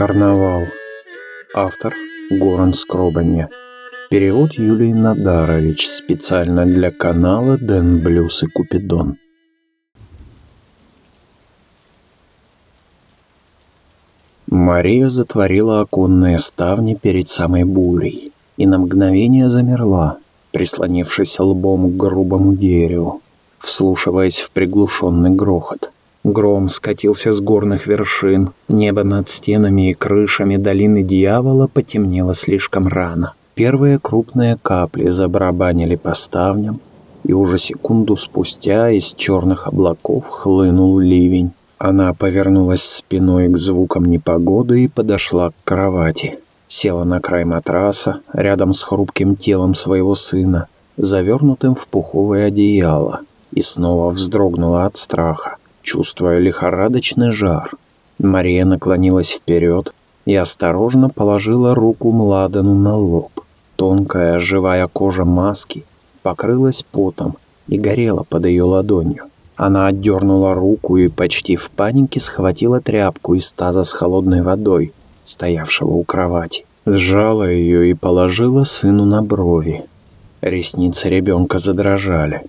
Карнавал. Автор Горан Скробанье. Перевод Юлий Надарович специально для канала Дэн Блюз и Купидон. Мария затворила оконные ставни перед самой бурей и на мгновение замерла, прислонившись лбом к грубому дереву, вслушиваясь в приглушенный грохот. Гром скатился с горных вершин, небо над стенами и крышами долины дьявола потемнело слишком рано. Первые крупные капли забарабанили по ставням, и уже секунду спустя из черных облаков хлынул ливень. Она повернулась спиной к звукам непогоды и подошла к кровати. Села на край матраса, рядом с хрупким телом своего сына, завернутым в пуховое одеяло, и снова вздрогнула от страха чувствуя лихорадочный жар. Мария наклонилась вперед и осторожно положила руку Младену на лоб. Тонкая живая кожа маски покрылась потом и горела под ее ладонью. Она отдернула руку и почти в панике схватила тряпку из таза с холодной водой, стоявшего у кровати. Сжала ее и положила сыну на брови. Ресницы ребенка задрожали.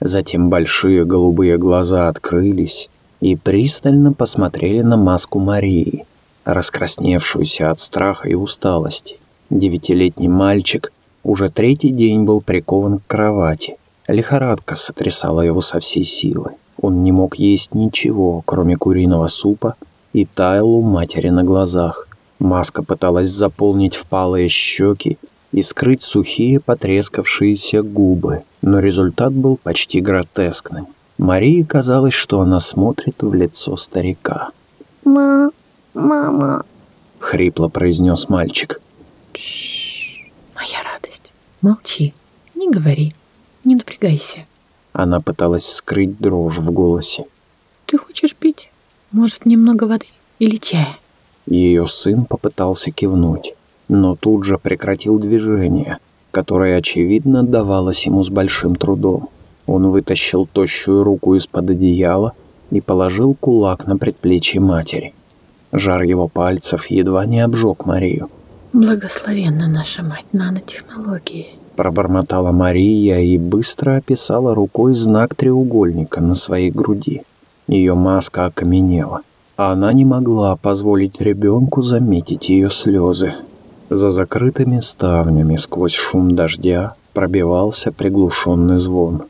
Затем большие голубые глаза открылись и пристально посмотрели на маску Марии, раскрасневшуюся от страха и усталости. Девятилетний мальчик уже третий день был прикован к кровати. Лихорадка сотрясала его со всей силы. Он не мог есть ничего, кроме куриного супа, и таял у матери на глазах. Маска пыталась заполнить впалые щеки и скрыть сухие потрескавшиеся губы, но результат был почти гротескным. Марии казалось, что она смотрит в лицо старика. «Ма... мама...» — хрипло произнес мальчик. Тш, моя радость. Молчи, не говори, не напрягайся. Она пыталась скрыть дрожь в голосе. Ты хочешь пить? Может, немного воды или чая? Ее сын попытался кивнуть но тут же прекратил движение, которое, очевидно, давалось ему с большим трудом. Он вытащил тощую руку из-под одеяла и положил кулак на предплечье матери. Жар его пальцев едва не обжег Марию. «Благословенна наша мать нанотехнологии», пробормотала Мария и быстро описала рукой знак треугольника на своей груди. Ее маска окаменела, она не могла позволить ребенку заметить ее слезы. За закрытыми ставнями сквозь шум дождя пробивался приглушенный звон.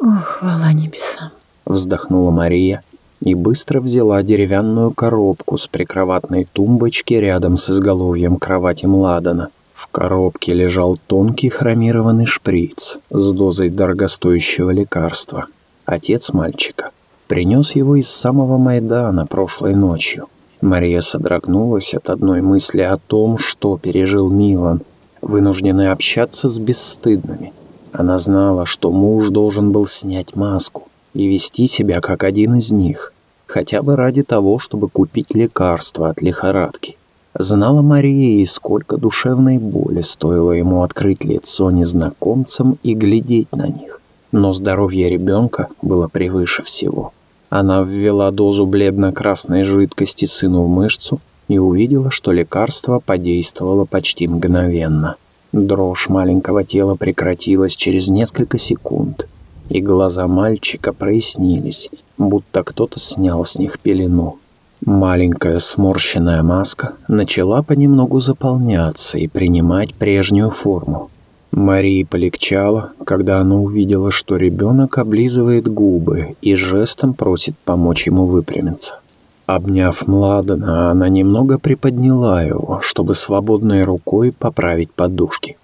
«Ох, хвала небесам!» Вздохнула Мария и быстро взяла деревянную коробку с прикроватной тумбочки рядом с изголовьем кровати Младана. В коробке лежал тонкий хромированный шприц с дозой дорогостоящего лекарства. Отец мальчика принес его из самого Майдана прошлой ночью. Мария содрогнулась от одной мысли о том, что пережил Милан, вынужденный общаться с бесстыдными. Она знала, что муж должен был снять маску и вести себя как один из них, хотя бы ради того, чтобы купить лекарство от лихорадки. Знала Мария и сколько душевной боли стоило ему открыть лицо незнакомцам и глядеть на них. Но здоровье ребенка было превыше всего. Она ввела дозу бледно-красной жидкости сыну в мышцу и увидела, что лекарство подействовало почти мгновенно. Дрожь маленького тела прекратилась через несколько секунд, и глаза мальчика прояснились, будто кто-то снял с них пелену. Маленькая сморщенная маска начала понемногу заполняться и принимать прежнюю форму. Марии полегчало, когда она увидела, что ребенок облизывает губы и жестом просит помочь ему выпрямиться. Обняв Младена, она немного приподняла его, чтобы свободной рукой поправить подушки.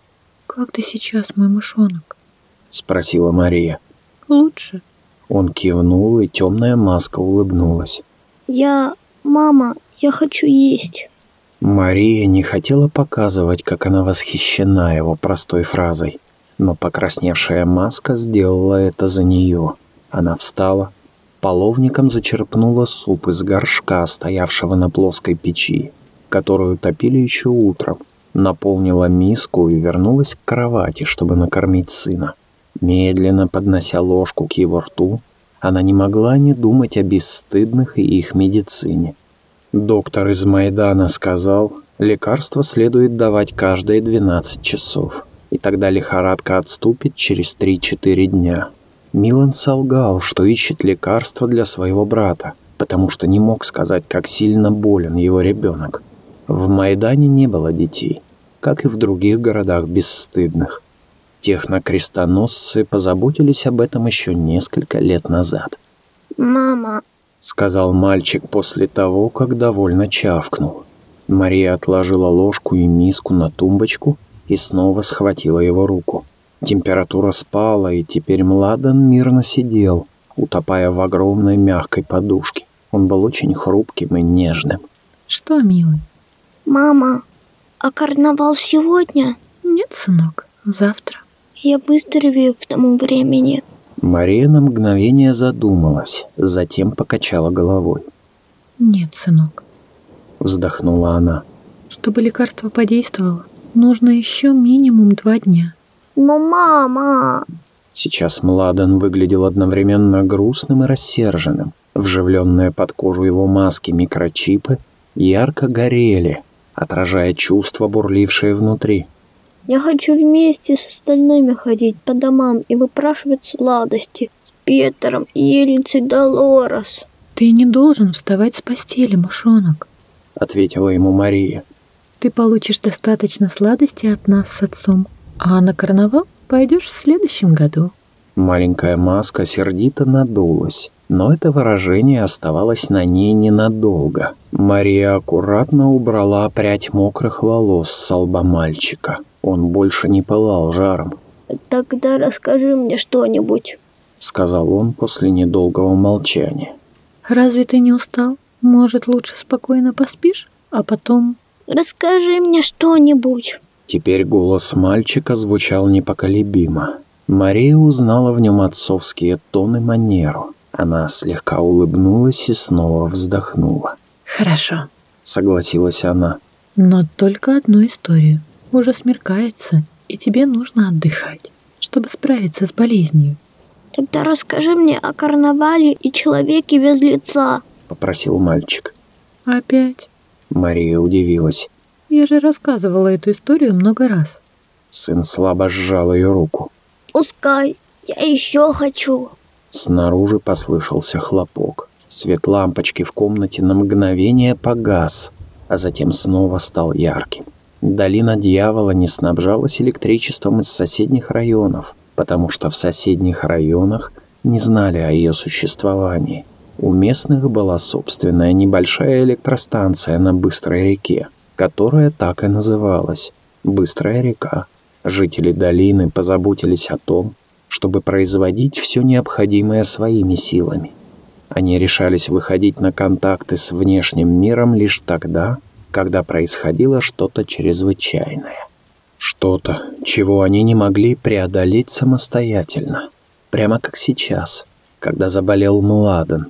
«Как ты сейчас, мой мышонок?» — спросила Мария. «Лучше?» Он кивнул, и темная маска улыбнулась. «Я... мама, я хочу есть». Мария не хотела показывать, как она восхищена его простой фразой, но покрасневшая маска сделала это за нее. Она встала, половником зачерпнула суп из горшка, стоявшего на плоской печи, которую топили еще утром, наполнила миску и вернулась к кровати, чтобы накормить сына. Медленно поднося ложку к его рту, она не могла не думать о бесстыдных и их медицине. Доктор из Майдана сказал, лекарство следует давать каждые 12 часов, и тогда лихорадка отступит через 3-4 дня. Милан солгал, что ищет лекарство для своего брата, потому что не мог сказать, как сильно болен его ребенок. В Майдане не было детей, как и в других городах бесстыдных. Технокрестоносцы позаботились об этом еще несколько лет назад. Мама, сказал мальчик после того, как довольно чавкнул. Мария отложила ложку и миску на тумбочку и снова схватила его руку. Температура спала, и теперь Младен мирно сидел, утопая в огромной мягкой подушке. Он был очень хрупким и нежным. Что, милый? мама, а карнавал сегодня? Нет, сынок, завтра. Я выздоровею к тому времени. Мария на мгновение задумалась, затем покачала головой. Нет, сынок. Вздохнула она. Чтобы лекарство подействовало, нужно еще минимум два дня. Но мама... Сейчас Младен выглядел одновременно грустным и рассерженным. Вживленные под кожу его маски микрочипы ярко горели, отражая чувства, бурлившие внутри. Я хочу вместе с остальными ходить по домам и выпрашивать сладости с Петером и Элицей Долорес. Ты не должен вставать с постели, мышонок, ответила ему Мария. Ты получишь достаточно сладости от нас с отцом, а на карнавал пойдешь в следующем году. Маленькая маска сердито надулась, но это выражение оставалось на ней ненадолго. Мария аккуратно убрала прядь мокрых волос с лба мальчика. Он больше не пылал жаром. «Тогда расскажи мне что-нибудь», — сказал он после недолгого молчания. «Разве ты не устал? Может, лучше спокойно поспишь, а потом...» «Расскажи мне что-нибудь». Теперь голос мальчика звучал непоколебимо. Мария узнала в нем отцовские тоны манеру. Она слегка улыбнулась и снова вздохнула. «Хорошо», — согласилась она. «Но только одну историю. Уже смеркается, и тебе нужно отдыхать, чтобы справиться с болезнью. Тогда расскажи мне о карнавале и человеке без лица, попросил мальчик. Опять? Мария удивилась. Я же рассказывала эту историю много раз. Сын слабо сжал ее руку. Пускай, я еще хочу. Снаружи послышался хлопок. Свет лампочки в комнате на мгновение погас, а затем снова стал ярким. Долина Дьявола не снабжалась электричеством из соседних районов, потому что в соседних районах не знали о ее существовании. У местных была собственная небольшая электростанция на Быстрой реке, которая так и называлась – Быстрая река. Жители долины позаботились о том, чтобы производить все необходимое своими силами. Они решались выходить на контакты с внешним миром лишь тогда, когда происходило что-то чрезвычайное. Что-то, чего они не могли преодолеть самостоятельно. Прямо как сейчас, когда заболел Младен.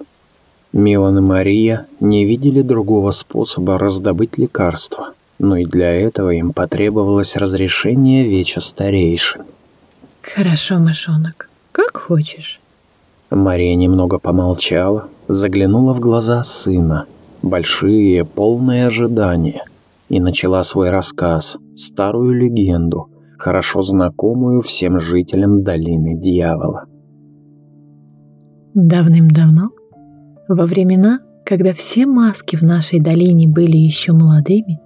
Милан и Мария не видели другого способа раздобыть лекарства, но и для этого им потребовалось разрешение Веча Старейшин. «Хорошо, мышонок, как хочешь». Мария немного помолчала, заглянула в глаза сына – большие, полные ожидания, и начала свой рассказ, старую легенду, хорошо знакомую всем жителям долины дьявола. Давным-давно, во времена, когда все маски в нашей долине были еще молодыми,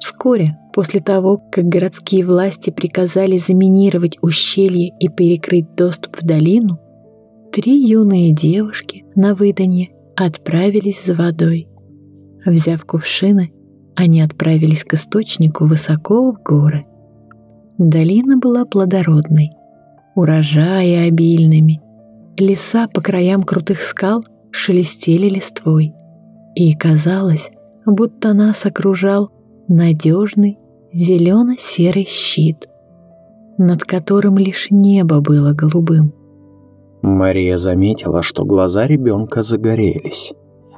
вскоре после того, как городские власти приказали заминировать ущелье и перекрыть доступ в долину, три юные девушки на выданье отправились за водой. Взяв кувшины, они отправились к источнику высоко в горы. Долина была плодородной, урожаи обильными, леса по краям крутых скал шелестели листвой, и казалось, будто нас окружал надежный зелено-серый щит, над которым лишь небо было голубым. Мария заметила, что глаза ребенка загорелись.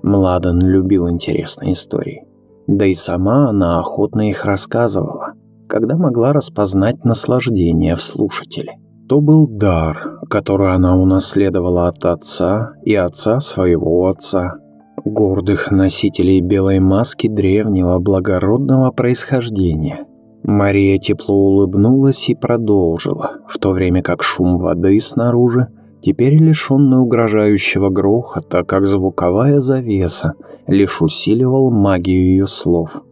Младен любил интересные истории. Да и сама она охотно их рассказывала, когда могла распознать наслаждение в слушателе. То был дар, который она унаследовала от отца и отца своего отца, гордых носителей белой маски древнего благородного происхождения. Мария тепло улыбнулась и продолжила, в то время как шум воды снаружи, теперь лишенный угрожающего грохота, как звуковая завеса, лишь усиливал магию ее слов.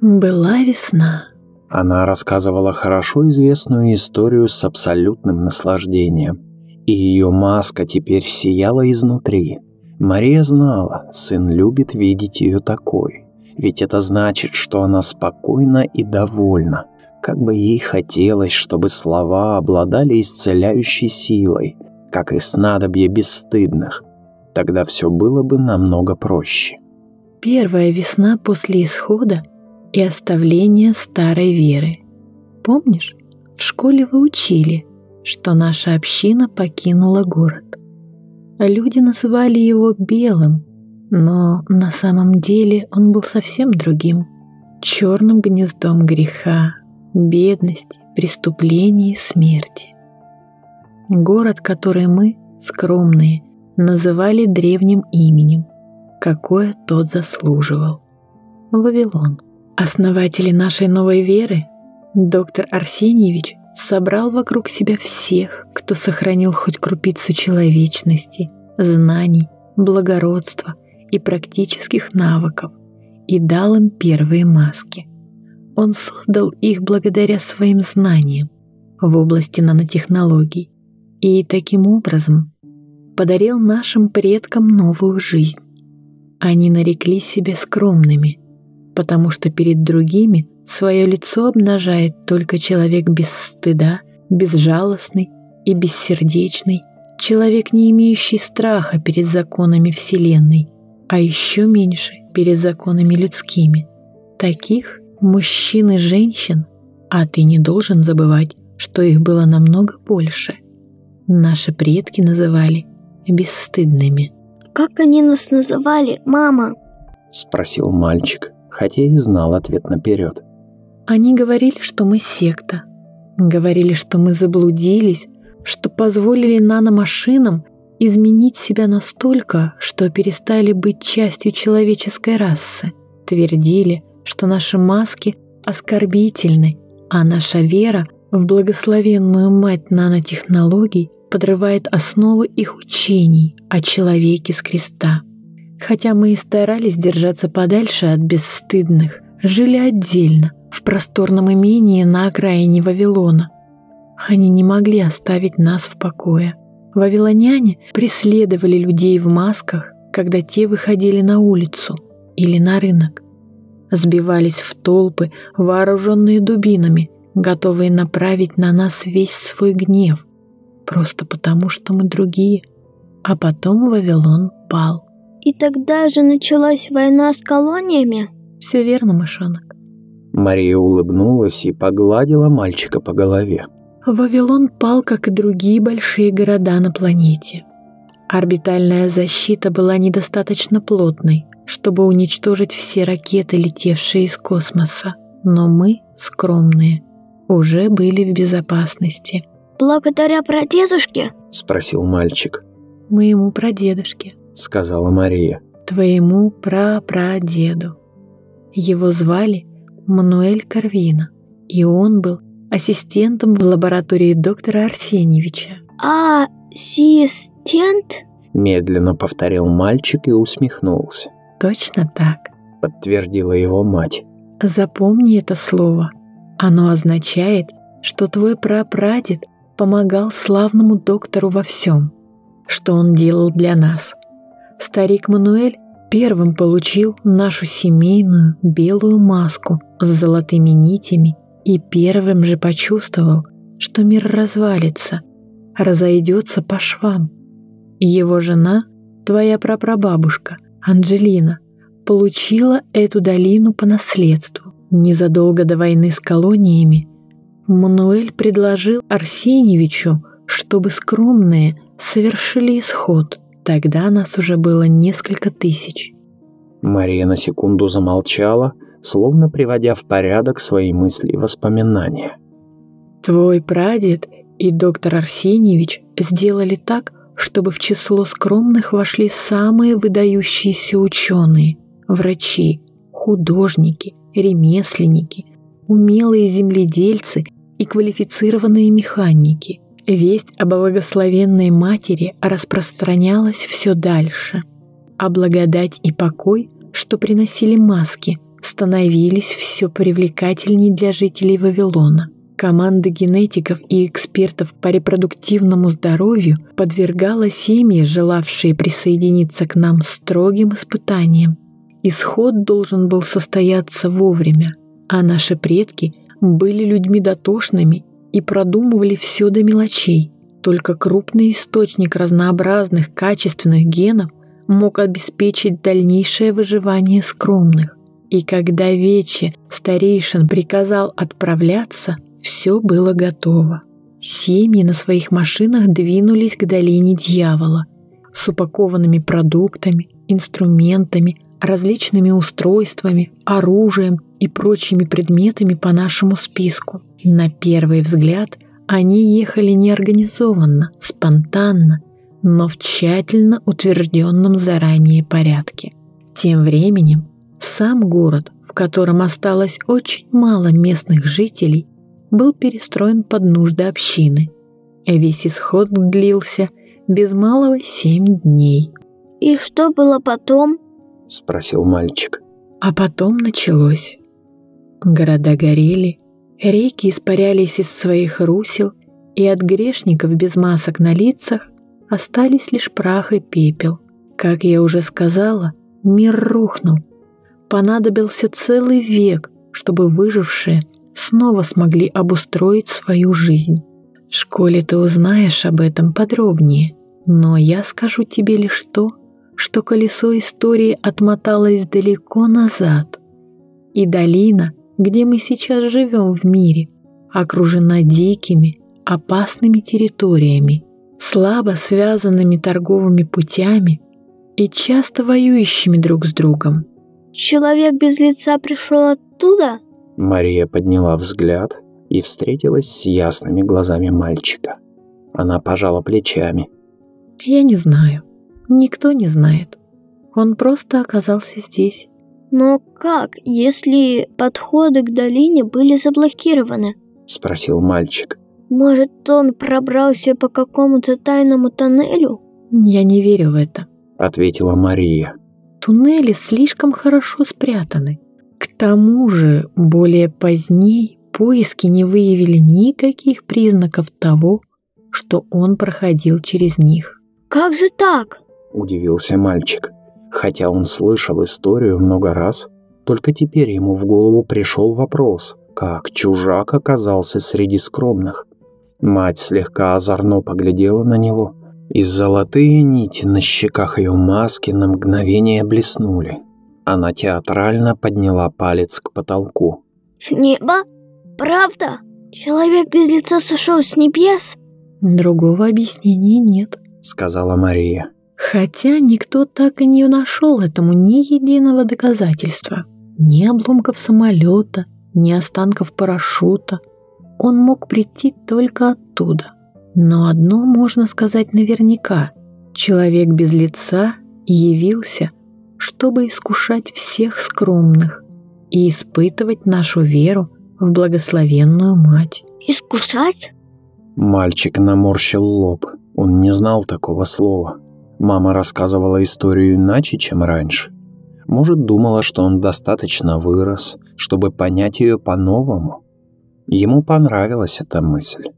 Была весна. Она рассказывала хорошо известную историю с абсолютным наслаждением, и ее маска теперь сияла изнутри. Мария знала, сын любит видеть ее такой, ведь это значит, что она спокойна и довольна. Как бы ей хотелось, чтобы слова обладали исцеляющей силой, как и снадобье бесстыдных. Тогда все было бы намного проще. Первая весна после исхода – и оставление старой веры. Помнишь, в школе вы учили, что наша община покинула город. Люди называли его белым, но на самом деле он был совсем другим. Черным гнездом греха, бедности, преступлений и смерти. Город, который мы, скромные, называли древним именем, какое тот заслуживал. Вавилон. Основатели нашей новой веры, доктор Арсеньевич, собрал вокруг себя всех, кто сохранил хоть крупицу человечности, знаний, благородства и практических навыков, и дал им первые маски. Он создал их благодаря своим знаниям в области нанотехнологий и таким образом подарил нашим предкам новую жизнь. Они нарекли себя скромными – потому что перед другими свое лицо обнажает только человек без стыда, безжалостный и бессердечный, человек, не имеющий страха перед законами Вселенной, а еще меньше перед законами людскими. Таких мужчин и женщин, а ты не должен забывать, что их было намного больше. Наши предки называли бесстыдными. «Как они нас называли, мама?» – спросил мальчик хотя и знал ответ наперед. Они говорили, что мы секта. Говорили, что мы заблудились, что позволили наномашинам изменить себя настолько, что перестали быть частью человеческой расы. Твердили, что наши маски оскорбительны, а наша вера в благословенную мать нанотехнологий подрывает основы их учений о человеке с креста. Хотя мы и старались держаться подальше от бесстыдных, жили отдельно, в просторном имении на окраине Вавилона. Они не могли оставить нас в покое. Вавилоняне преследовали людей в масках, когда те выходили на улицу или на рынок. Сбивались в толпы, вооруженные дубинами, готовые направить на нас весь свой гнев, просто потому что мы другие. А потом Вавилон пал. И тогда же началась война с колониями? Все верно, мышонок. Мария улыбнулась и погладила мальчика по голове. Вавилон пал, как и другие большие города на планете. Орбитальная защита была недостаточно плотной, чтобы уничтожить все ракеты, летевшие из космоса. Но мы, скромные, уже были в безопасности. «Благодаря прадедушке?» – спросил мальчик. «Моему прадедушке», — сказала Мария. «Твоему прапрадеду. Его звали Мануэль Карвина, и он был ассистентом в лаборатории доктора Арсеньевича». «А, ассистент?» — медленно повторил мальчик и усмехнулся. «Точно так», — подтвердила его мать. «Запомни это слово. Оно означает, что твой прапрадед помогал славному доктору во всем, что он делал для нас. Старик Мануэль первым получил нашу семейную белую маску с золотыми нитями и первым же почувствовал, что мир развалится, разойдется по швам. Его жена, твоя прапрабабушка, Анджелина, получила эту долину по наследству. Незадолго до войны с колониями Мануэль предложил Арсеньевичу, чтобы скромные совершили исход – Тогда нас уже было несколько тысяч. Мария на секунду замолчала, словно приводя в порядок свои мысли и воспоминания. Твой прадед и доктор Арсеньевич сделали так, чтобы в число скромных вошли самые выдающиеся ученые, врачи, художники, ремесленники, умелые земледельцы и квалифицированные механики. Весть о благословенной матери распространялась все дальше, а благодать и покой, что приносили маски, становились все привлекательней для жителей Вавилона. Команда генетиков и экспертов по репродуктивному здоровью подвергала семьи, желавшие присоединиться к нам, строгим испытаниям. Исход должен был состояться вовремя, а наши предки были людьми дотошными и продумывали все до мелочей. Только крупный источник разнообразных качественных генов мог обеспечить дальнейшее выживание скромных. И когда Вече старейшин приказал отправляться, все было готово. Семьи на своих машинах двинулись к долине дьявола с упакованными продуктами, инструментами, различными устройствами, оружием и прочими предметами по нашему списку. На первый взгляд они ехали неорганизованно, спонтанно, но в тщательно утвержденном заранее порядке. Тем временем сам город, в котором осталось очень мало местных жителей, был перестроен под нужды общины. Весь исход длился без малого семь дней. И что было потом? — спросил мальчик. А потом началось. Города горели, реки испарялись из своих русел, и от грешников без масок на лицах остались лишь прах и пепел. Как я уже сказала, мир рухнул. Понадобился целый век, чтобы выжившие снова смогли обустроить свою жизнь. В школе ты узнаешь об этом подробнее, но я скажу тебе лишь то, что колесо истории отмоталось далеко назад. И долина, где мы сейчас живем в мире, окружена дикими, опасными территориями, слабо связанными торговыми путями и часто воюющими друг с другом. Человек без лица пришел оттуда? Мария подняла взгляд и встретилась с ясными глазами мальчика. Она пожала плечами. «Я не знаю. Никто не знает. Он просто оказался здесь». «Но как, если подходы к долине были заблокированы?» — спросил мальчик. «Может, он пробрался по какому-то тайному тоннелю?» «Я не верю в это», — ответила Мария. «Туннели слишком хорошо спрятаны. К тому же, более поздней поиски не выявили никаких признаков того, что он проходил через них. «Как же так?» – удивился мальчик. Хотя он слышал историю много раз, только теперь ему в голову пришел вопрос, как чужак оказался среди скромных. Мать слегка озорно поглядела на него, и золотые нити на щеках ее маски на мгновение блеснули. Она театрально подняла палец к потолку. «С неба? Правда? Человек без лица сошел с небес?» «Другого объяснения нет», — сказала Мария. Хотя никто так и не нашел этому ни единого доказательства. Ни обломков самолета, ни останков парашюта. Он мог прийти только оттуда. Но одно можно сказать наверняка. Человек без лица явился чтобы искушать всех скромных и испытывать нашу веру в благословенную Мать. «Искушать?» Мальчик наморщил лоб. Он не знал такого слова. Мама рассказывала историю иначе, чем раньше. Может, думала, что он достаточно вырос, чтобы понять ее по-новому. Ему понравилась эта мысль.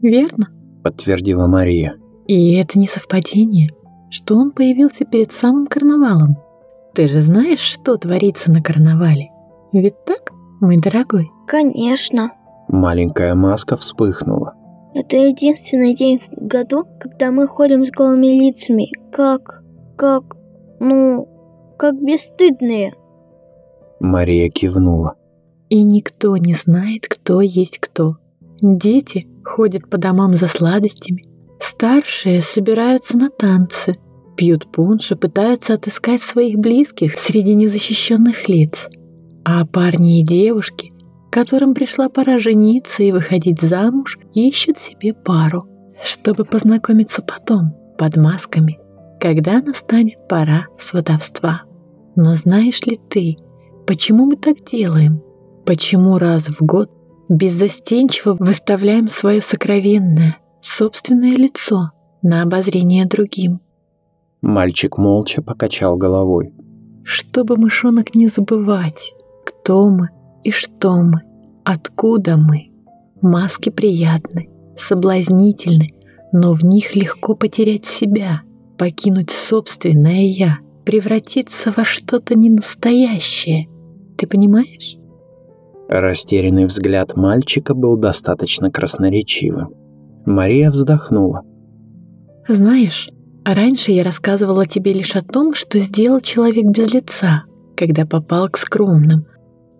«Верно», — подтвердила Мария. «И это не совпадение, что он появился перед самым карнавалом. Ты же знаешь, что творится на карнавале? Ведь так, мой дорогой? Конечно. Маленькая маска вспыхнула. Это единственный день в году, когда мы ходим с голыми лицами, как... как... ну... как бесстыдные. Мария кивнула. И никто не знает, кто есть кто. Дети ходят по домам за сладостями, старшие собираются на танцы, пьют пунш и пытаются отыскать своих близких среди незащищенных лиц. А парни и девушки, которым пришла пора жениться и выходить замуж, ищут себе пару, чтобы познакомиться потом, под масками, когда настанет пора сватовства. Но знаешь ли ты, почему мы так делаем? Почему раз в год беззастенчиво выставляем свое сокровенное, собственное лицо на обозрение другим? Мальчик молча покачал головой. Чтобы мышонок не забывать, кто мы и что мы, откуда мы. Маски приятны, соблазнительны, но в них легко потерять себя, покинуть собственное «я», превратиться во что-то ненастоящее. Ты понимаешь? Растерянный взгляд мальчика был достаточно красноречивым. Мария вздохнула. Знаешь, раньше я рассказывала тебе лишь о том, что сделал человек без лица, когда попал к скромным.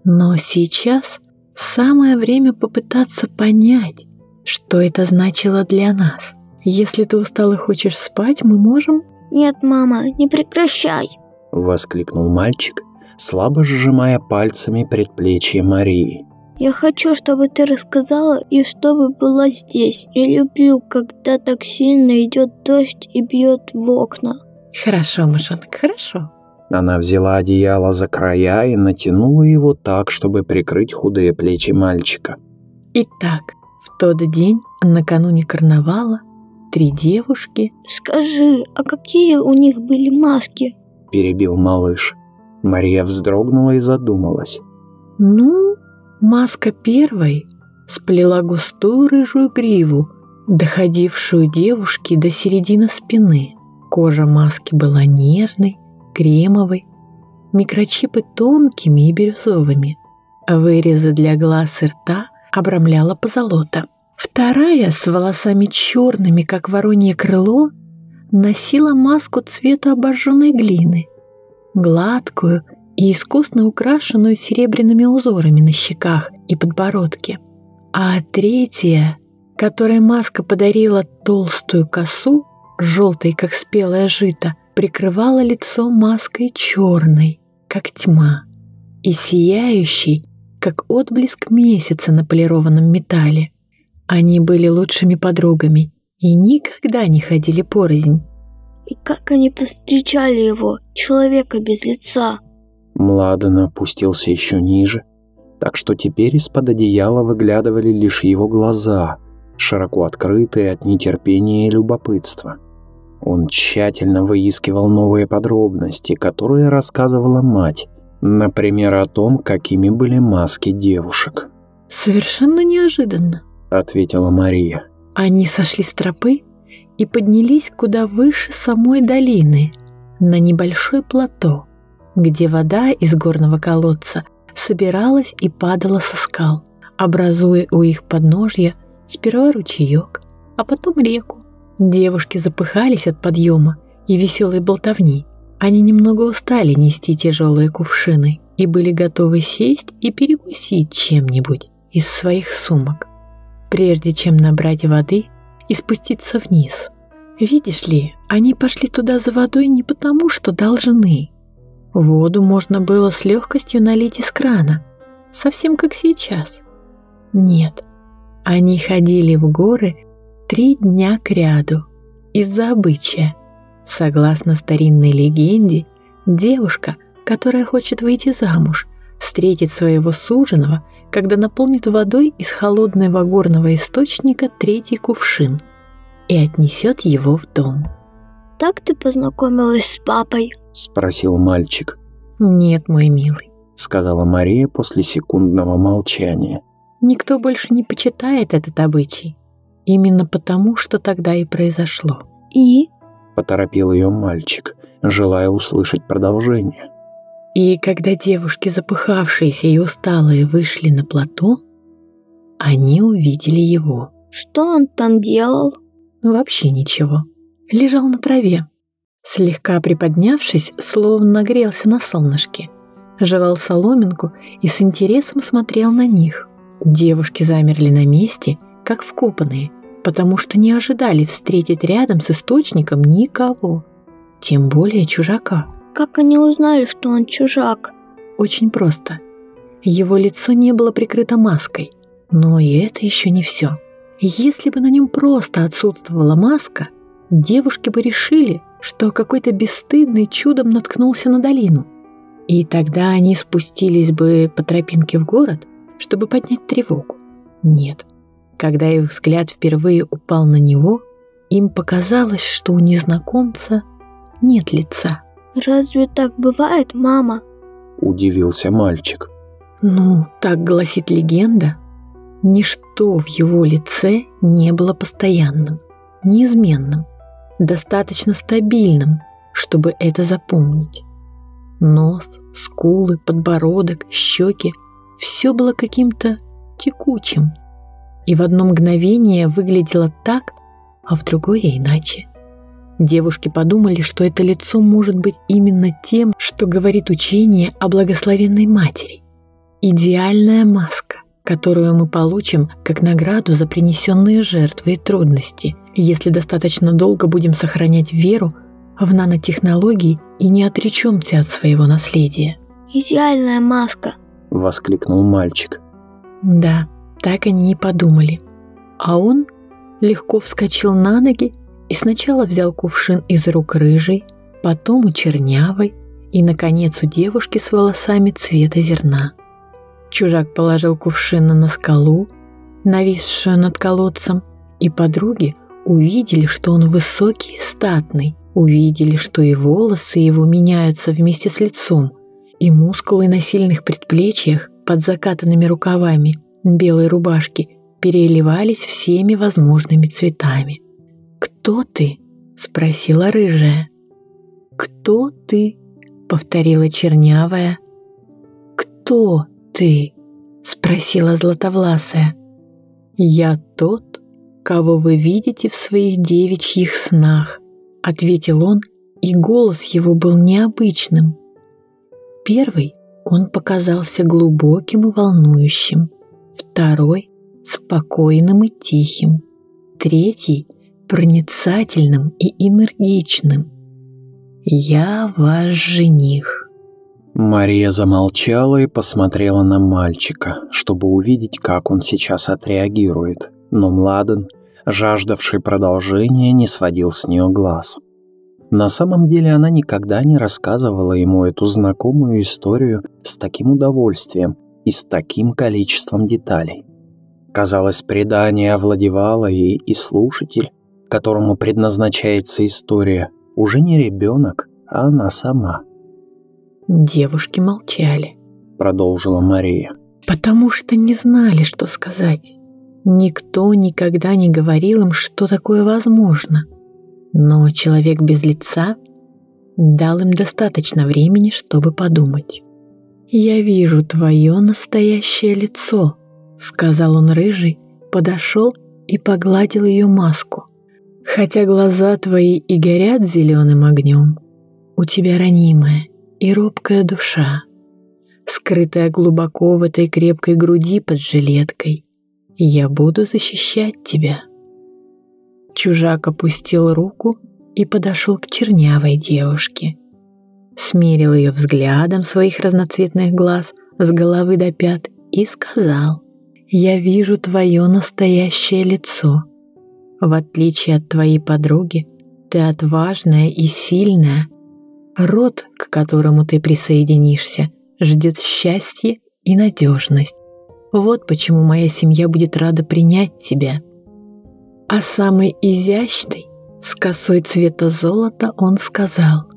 Но сейчас самое время попытаться понять, что это значило для нас. Если ты устал и хочешь спать, мы можем... Нет, мама, не прекращай. Воскликнул мальчик, слабо сжимая пальцами предплечье Марии. Я хочу, чтобы ты рассказала и чтобы была здесь. Я люблю, когда так сильно идет дождь и бьет в окна. Хорошо, мышонок, хорошо. Она взяла одеяло за края и натянула его так, чтобы прикрыть худые плечи мальчика. Итак, в тот день, накануне карнавала, три девушки... Скажи, а какие у них были маски? Перебил малыш. Мария вздрогнула и задумалась. Ну, маска первой сплела густую рыжую гриву, доходившую девушке до середины спины. Кожа маски была нежной, кремовой, микрочипы тонкими и бирюзовыми. Вырезы для глаз и рта обрамляла позолота. Вторая, с волосами черными, как воронье крыло, носила маску цвета обожженной глины, гладкую и искусно украшенную серебряными узорами на щеках и подбородке. А третья, которой маска подарила толстую косу, желтой, как спелое жито, прикрывала лицо маской черной, как тьма, и сияющей, как отблеск месяца на полированном металле. Они были лучшими подругами и никогда не ходили порознь. И как они повстречали его, человека без лица? Младен опустился еще ниже, так что теперь из-под одеяла выглядывали лишь его глаза, широко открытые от нетерпения и любопытства. Он тщательно выискивал новые подробности, которые рассказывала мать, например, о том, какими были маски девушек. «Совершенно неожиданно», — ответила Мария. Они сошли с тропы и поднялись куда выше самой долины, на небольшое плато, где вода из горного колодца собиралась и падала со скал, образуя у их подножья сперва ручеек, а потом реку. Девушки запыхались от подъема и веселой болтовни. Они немного устали нести тяжелые кувшины и были готовы сесть и перекусить чем-нибудь из своих сумок, прежде чем набрать воды и спуститься вниз. Видишь ли, они пошли туда за водой не потому, что должны. Воду можно было с легкостью налить из крана, совсем как сейчас. Нет, они ходили в горы три дня кряду из-за обычая. Согласно старинной легенде, девушка, которая хочет выйти замуж, встретит своего суженого, когда наполнит водой из холодного горного источника третий кувшин и отнесет его в дом. Так ты познакомилась с папой? Спросил мальчик. Нет, мой милый, сказала Мария после секундного молчания. Никто больше не почитает этот обычай. Именно потому, что тогда и произошло. И? Поторопил ее мальчик, желая услышать продолжение. И когда девушки, запыхавшиеся и усталые, вышли на плато, они увидели его. Что он там делал? Вообще ничего. Лежал на траве, слегка приподнявшись, словно нагрелся на солнышке. Жевал соломинку и с интересом смотрел на них. Девушки замерли на месте – как вкопанные, потому что не ожидали встретить рядом с источником никого, тем более чужака. Как они узнали, что он чужак? Очень просто. Его лицо не было прикрыто маской. Но и это еще не все. Если бы на нем просто отсутствовала маска, девушки бы решили, что какой-то бесстыдный чудом наткнулся на долину. И тогда они спустились бы по тропинке в город, чтобы поднять тревогу. Нет. Когда их взгляд впервые упал на него, им показалось, что у незнакомца нет лица. Разве так бывает, мама? Удивился мальчик. Ну, так гласит легенда. Ничто в его лице не было постоянным, неизменным, достаточно стабильным, чтобы это запомнить. Нос, скулы, подбородок, щеки – все было каким-то текучим. И в одно мгновение выглядело так, а в другое иначе. Девушки подумали, что это лицо может быть именно тем, что говорит учение о благословенной матери. Идеальная маска, которую мы получим как награду за принесенные жертвы и трудности, если достаточно долго будем сохранять веру в нанотехнологии и не отречемся от своего наследия. «Идеальная маска!» – воскликнул мальчик. Да, так они и подумали. А он легко вскочил на ноги и сначала взял кувшин из рук рыжей, потом у чернявой и, наконец, у девушки с волосами цвета зерна. Чужак положил кувшин на скалу, нависшую над колодцем, и подруги увидели, что он высокий и статный, увидели, что и волосы его меняются вместе с лицом, и мускулы на сильных предплечьях под закатанными рукавами белой рубашки переливались всеми возможными цветами. «Кто ты?» — спросила рыжая. «Кто ты?» — повторила чернявая. «Кто ты?» — спросила златовласая. «Я тот, кого вы видите в своих девичьих снах», — ответил он, и голос его был необычным. Первый он показался глубоким и волнующим, второй — спокойным и тихим, третий — проницательным и энергичным. «Я ваш жених». Мария замолчала и посмотрела на мальчика, чтобы увидеть, как он сейчас отреагирует. Но Младен, жаждавший продолжения, не сводил с нее глаз. На самом деле она никогда не рассказывала ему эту знакомую историю с таким удовольствием и с таким количеством деталей. Казалось, предание овладевало ей, и слушатель которому предназначается история, уже не ребенок, а она сама. Девушки молчали, продолжила Мария. Потому что не знали, что сказать. Никто никогда не говорил им, что такое возможно. Но человек без лица дал им достаточно времени, чтобы подумать. «Я вижу твое настоящее лицо», — сказал он рыжий, подошел и погладил ее маску. Хотя глаза твои и горят зеленым огнем, у тебя ранимая и робкая душа, скрытая глубоко в этой крепкой груди под жилеткой, я буду защищать тебя. Чужак опустил руку и подошел к чернявой девушке. Смерил ее взглядом своих разноцветных глаз с головы до пят и сказал, «Я вижу твое настоящее лицо» В отличие от твоей подруги, ты отважная и сильная. Род, к которому ты присоединишься, ждет счастье и надежность. Вот почему моя семья будет рада принять тебя. А самый изящный, с косой цвета золота, он сказал,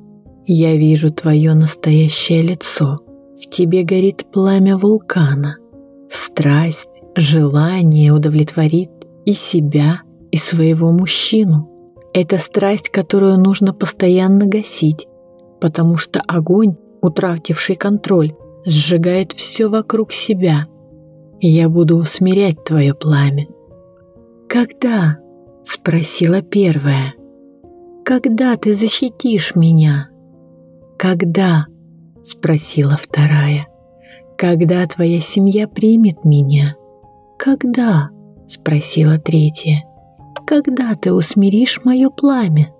«Я вижу твое настоящее лицо. В тебе горит пламя вулкана. Страсть, желание удовлетворит и себя, и своего мужчину. Это страсть, которую нужно постоянно гасить, потому что огонь, утративший контроль, сжигает все вокруг себя. Я буду усмирять твое пламя. «Когда?» — спросила первая. «Когда ты защитишь меня?» «Когда?» — спросила вторая. «Когда твоя семья примет меня?» «Когда?» — спросила третья когда ты усмиришь мое пламя?»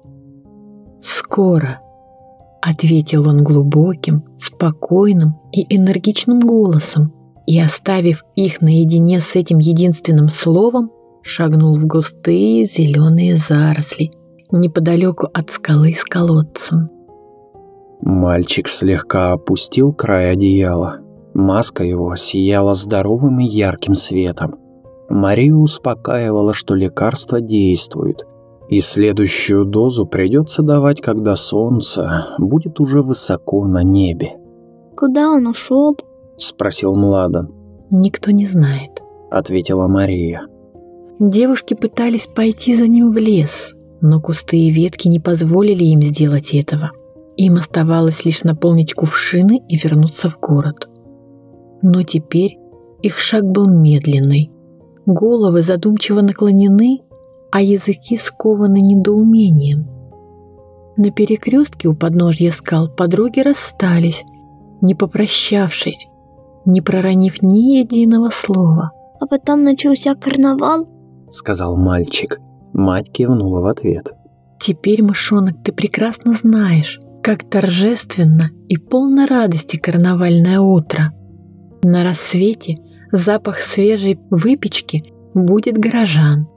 «Скоро», — ответил он глубоким, спокойным и энергичным голосом и, оставив их наедине с этим единственным словом, шагнул в густые зеленые заросли неподалеку от скалы с колодцем. Мальчик слегка опустил край одеяла. Маска его сияла здоровым и ярким светом. Марию успокаивала, что лекарство действует, и следующую дозу придется давать, когда солнце будет уже высоко на небе. Куда он ушел? Спросил Младен. Никто не знает, ответила Мария. Девушки пытались пойти за ним в лес, но кусты и ветки не позволили им сделать этого. Им оставалось лишь наполнить кувшины и вернуться в город. Но теперь их шаг был медленный. Головы задумчиво наклонены, а языки скованы недоумением. На перекрестке у подножья скал подруги расстались, не попрощавшись, не проронив ни единого слова. «А потом начался карнавал?» — сказал мальчик. Мать кивнула в ответ. «Теперь, мышонок, ты прекрасно знаешь, как торжественно и полно радости карнавальное утро. На рассвете запах свежей выпечки будет горожан,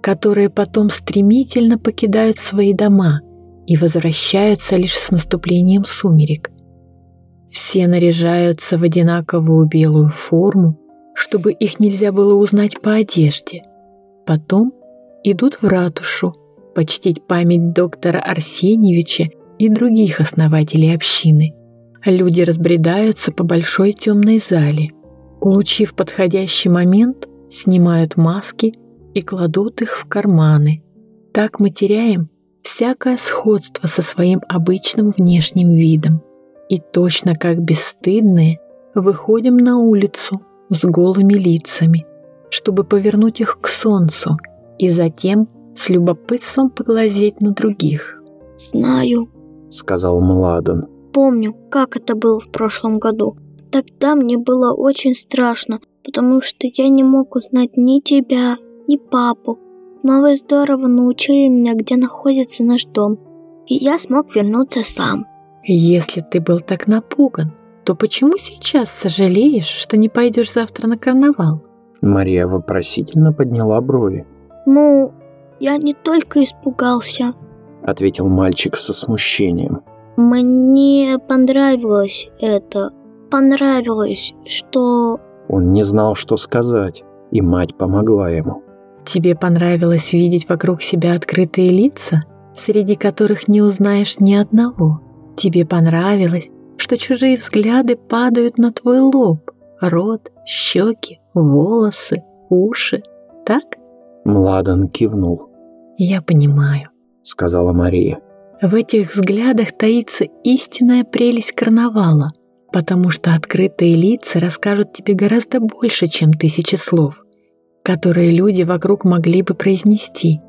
которые потом стремительно покидают свои дома и возвращаются лишь с наступлением сумерек. Все наряжаются в одинаковую белую форму, чтобы их нельзя было узнать по одежде. Потом идут в ратушу почтить память доктора Арсеньевича и других основателей общины. Люди разбредаются по большой темной зале. Улучив подходящий момент, снимают маски и кладут их в карманы. Так мы теряем всякое сходство со своим обычным внешним видом. И точно как бесстыдные выходим на улицу с голыми лицами, чтобы повернуть их к солнцу и затем с любопытством поглазеть на других. «Знаю», — сказал Младен. «Помню, как это было в прошлом году. Тогда мне было очень страшно, потому что я не мог узнать ни тебя, ни папу. Но вы здорово научили меня, где находится наш дом, и я смог вернуться сам». «Если ты был так напуган, то почему сейчас сожалеешь, что не пойдешь завтра на карнавал?» Мария вопросительно подняла брови. «Ну, я не только испугался», — ответил мальчик со смущением. «Мне понравилось это. Понравилось, что...» Он не знал, что сказать, и мать помогла ему. «Тебе понравилось видеть вокруг себя открытые лица, среди которых не узнаешь ни одного?» Тебе понравилось, что чужие взгляды падают на твой лоб, рот, щеки, волосы, уши, так? Младен кивнул. Я понимаю, сказала Мария. В этих взглядах таится истинная прелесть карнавала, потому что открытые лица расскажут тебе гораздо больше, чем тысячи слов, которые люди вокруг могли бы произнести.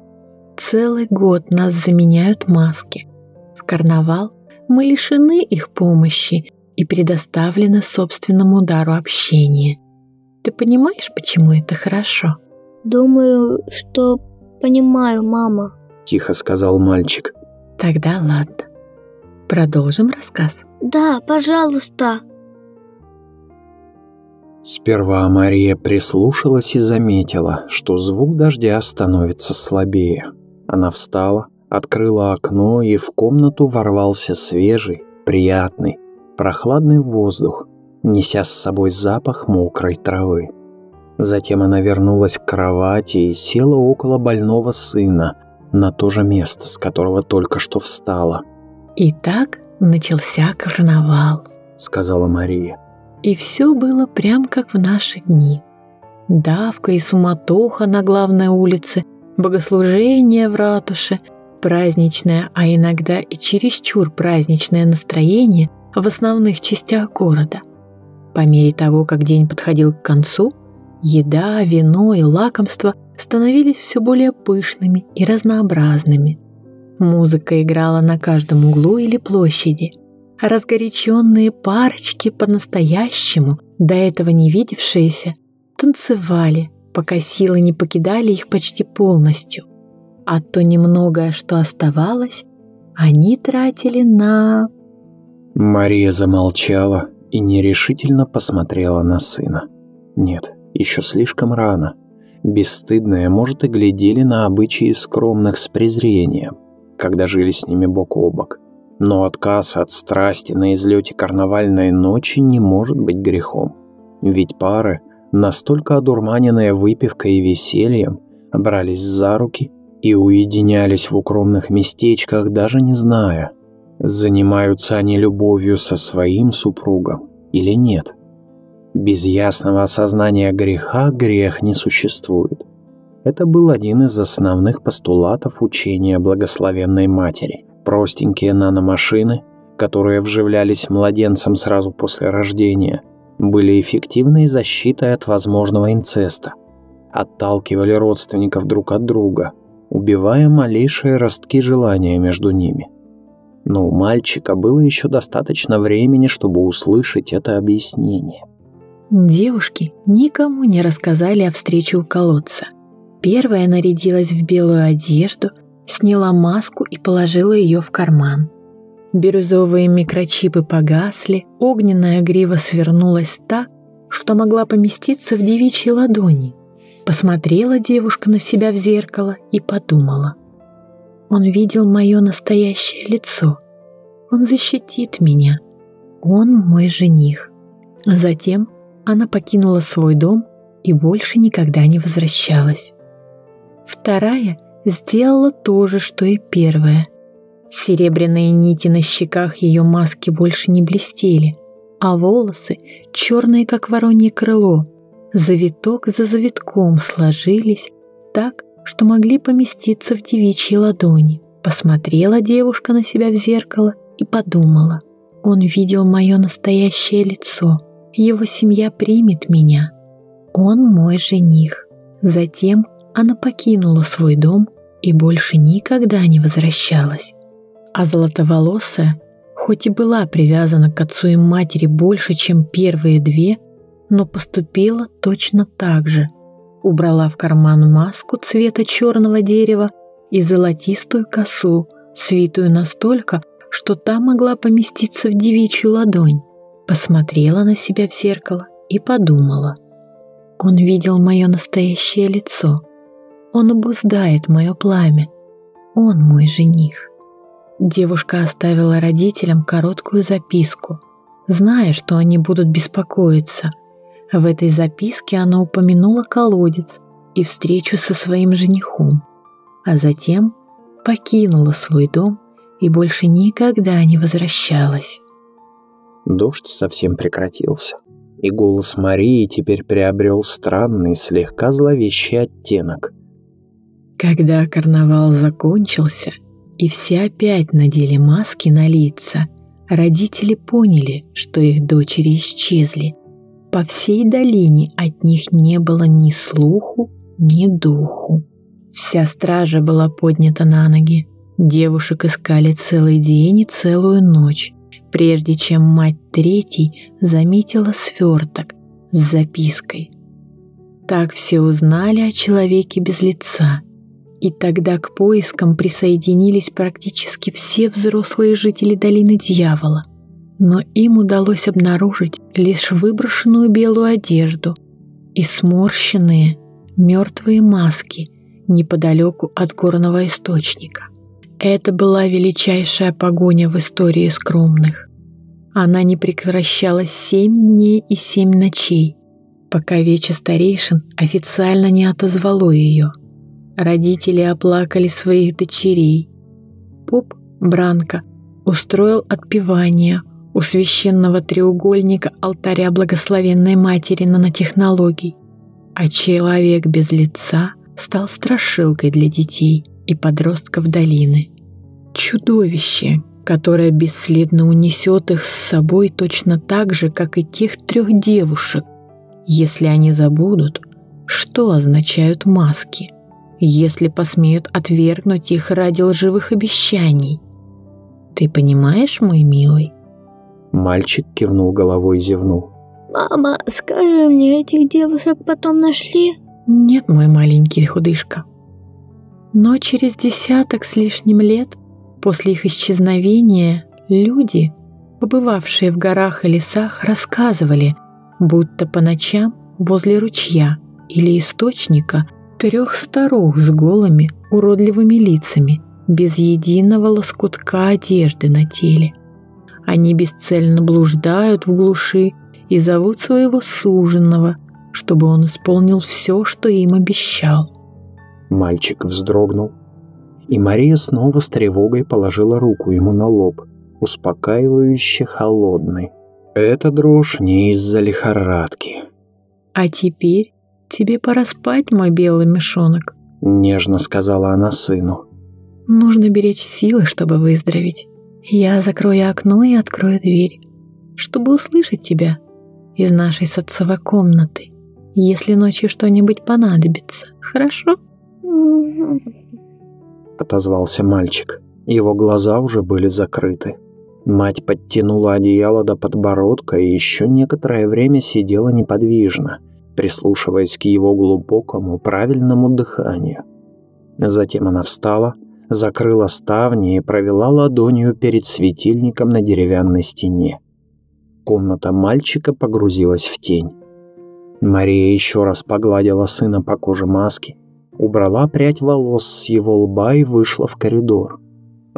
Целый год нас заменяют маски. В карнавал мы лишены их помощи и предоставлены собственному удару общения. Ты понимаешь, почему это хорошо? Думаю, что понимаю, мама. Тихо сказал мальчик. Тогда ладно. Продолжим рассказ. Да, пожалуйста. Сперва Мария прислушалась и заметила, что звук дождя становится слабее. Она встала, открыла окно, и в комнату ворвался свежий, приятный, прохладный воздух, неся с собой запах мокрой травы. Затем она вернулась к кровати и села около больного сына на то же место, с которого только что встала. «И так начался карнавал», — сказала Мария. «И все было прям как в наши дни. Давка и суматоха на главной улице, богослужение в ратуше — праздничное, а иногда и чересчур праздничное настроение в основных частях города. По мере того, как день подходил к концу, еда, вино и лакомства становились все более пышными и разнообразными. Музыка играла на каждом углу или площади, а разгоряченные парочки по-настоящему, до этого не видевшиеся, танцевали, пока силы не покидали их почти полностью – а то немногое, что оставалось, они тратили на... Мария замолчала и нерешительно посмотрела на сына. Нет, еще слишком рано. Бесстыдные, может, и глядели на обычаи скромных с презрением, когда жили с ними бок о бок. Но отказ от страсти на излете карнавальной ночи не может быть грехом. Ведь пары, настолько одурманенные выпивкой и весельем, брались за руки и уединялись в укромных местечках, даже не зная, занимаются они любовью со своим супругом или нет. Без ясного осознания греха грех не существует. Это был один из основных постулатов учения Благословенной Матери. Простенькие наномашины, которые вживлялись младенцам сразу после рождения, были эффективной защитой от возможного инцеста. Отталкивали родственников друг от друга, убивая малейшие ростки желания между ними. Но у мальчика было еще достаточно времени, чтобы услышать это объяснение. Девушки никому не рассказали о встрече у колодца. Первая нарядилась в белую одежду, сняла маску и положила ее в карман. Бирюзовые микрочипы погасли, огненная грива свернулась так, что могла поместиться в девичьей ладони. Посмотрела девушка на себя в зеркало и подумала. Он видел мое настоящее лицо. Он защитит меня. Он мой жених. Затем она покинула свой дом и больше никогда не возвращалась. Вторая сделала то же, что и первая. Серебряные нити на щеках ее маски больше не блестели, а волосы, черные как воронье крыло, завиток за завитком сложились так, что могли поместиться в девичьей ладони. Посмотрела девушка на себя в зеркало и подумала. Он видел мое настоящее лицо. Его семья примет меня. Он мой жених. Затем она покинула свой дом и больше никогда не возвращалась. А золотоволосая, хоть и была привязана к отцу и матери больше, чем первые две, но поступила точно так же. Убрала в карман маску цвета черного дерева и золотистую косу, свитую настолько, что та могла поместиться в девичью ладонь. Посмотрела на себя в зеркало и подумала. Он видел мое настоящее лицо. Он обуздает мое пламя. Он мой жених. Девушка оставила родителям короткую записку, зная, что они будут беспокоиться. В этой записке она упомянула колодец и встречу со своим женихом, а затем покинула свой дом и больше никогда не возвращалась. Дождь совсем прекратился, и голос Марии теперь приобрел странный, слегка зловещий оттенок. Когда карнавал закончился, и все опять надели маски на лица, родители поняли, что их дочери исчезли. По всей долине от них не было ни слуху, ни духу. Вся стража была поднята на ноги. Девушек искали целый день и целую ночь, прежде чем мать третий заметила сверток с запиской. Так все узнали о человеке без лица, и тогда к поискам присоединились практически все взрослые жители долины дьявола. Но им удалось обнаружить лишь выброшенную белую одежду и сморщенные мертвые маски неподалеку от горного источника. Это была величайшая погоня в истории скромных. Она не прекращалась семь дней и семь ночей, пока Вече Старейшин официально не отозвало ее. Родители оплакали своих дочерей. Поп Бранко устроил отпевание у священного треугольника алтаря Благословенной Матери нанотехнологий, а человек без лица стал страшилкой для детей – и подростков долины. Чудовище, которое бесследно унесет их с собой точно так же, как и тех трех девушек, если они забудут, что означают маски, если посмеют отвергнуть их ради лживых обещаний. Ты понимаешь, мой милый? Мальчик кивнул головой и зевнул. «Мама, скажи мне, этих девушек потом нашли?» «Нет, мой маленький худышка. Но через десяток с лишним лет после их исчезновения люди, побывавшие в горах и лесах, рассказывали, будто по ночам возле ручья или источника трех старух с голыми, уродливыми лицами, без единого лоскутка одежды на теле. Они бесцельно блуждают в глуши и зовут своего суженого, чтобы он исполнил все, что им обещал. Мальчик вздрогнул, и Мария снова с тревогой положила руку ему на лоб, успокаивающе холодный. Это дрожь не из-за лихорадки. «А теперь тебе пора спать, мой белый мешонок», — нежно сказала она сыну. «Нужно беречь силы, чтобы выздороветь. Я закрою окно и открою дверь, чтобы услышать тебя из нашей с комнаты, если ночью что-нибудь понадобится. Хорошо?» Отозвался мальчик. Его глаза уже были закрыты. Мать подтянула одеяло до подбородка и еще некоторое время сидела неподвижно, прислушиваясь к его глубокому, правильному дыханию. Затем она встала, закрыла ставни и провела ладонью перед светильником на деревянной стене. Комната мальчика погрузилась в тень. Мария еще раз погладила сына по коже маски, убрала прядь волос с его лба и вышла в коридор.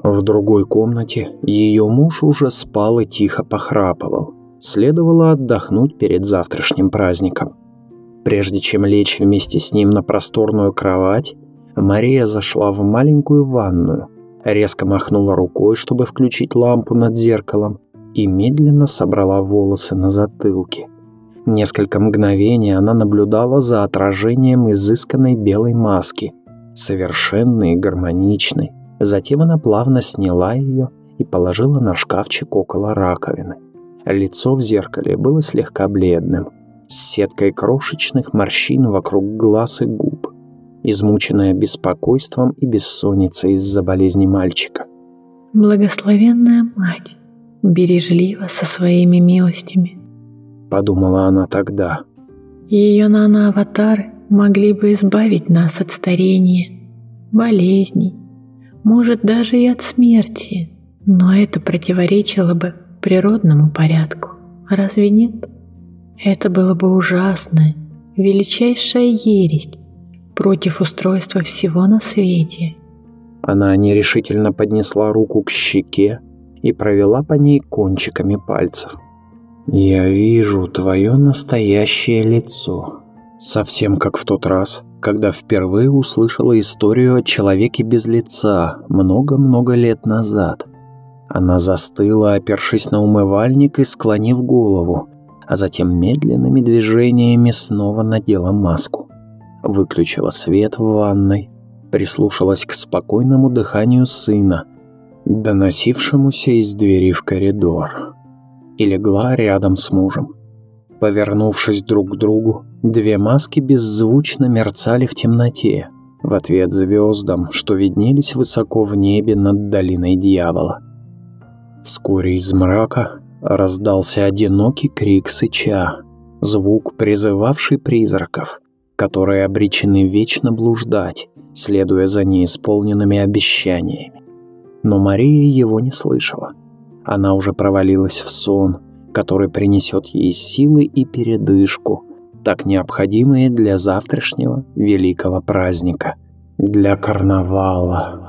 В другой комнате ее муж уже спал и тихо похрапывал. Следовало отдохнуть перед завтрашним праздником. Прежде чем лечь вместе с ним на просторную кровать, Мария зашла в маленькую ванную, резко махнула рукой, чтобы включить лампу над зеркалом, и медленно собрала волосы на затылке. Несколько мгновений она наблюдала за отражением изысканной белой маски, совершенной и гармоничной. Затем она плавно сняла ее и положила на шкафчик около раковины. Лицо в зеркале было слегка бледным, с сеткой крошечных морщин вокруг глаз и губ, измученная беспокойством и бессонницей из-за болезни мальчика. «Благословенная мать, бережлива со своими милостями», — подумала она тогда. «Ее нано-аватары могли бы избавить нас от старения, болезней, может даже и от смерти, но это противоречило бы природному порядку. Разве нет? Это было бы ужасное, величайшая ересь против устройства всего на свете. Она нерешительно поднесла руку к щеке и провела по ней кончиками пальцев. «Я вижу твое настоящее лицо», совсем как в тот раз, когда впервые услышала историю о человеке без лица много-много лет назад. Она застыла, опершись на умывальник и склонив голову, а затем медленными движениями снова надела маску. Выключила свет в ванной, прислушалась к спокойному дыханию сына, доносившемуся из двери в коридор, и легла рядом с мужем. Повернувшись друг к другу, две маски беззвучно мерцали в темноте, в ответ звездам, что виднелись высоко в небе над долиной дьявола. Вскоре из мрака раздался одинокий крик сыча, звук, призывавший призраков, которые обречены вечно блуждать, следуя за неисполненными обещаниями. Но Мария его не слышала. Она уже провалилась в сон – который принесет ей силы и передышку, так необходимые для завтрашнего великого праздника, для карнавала.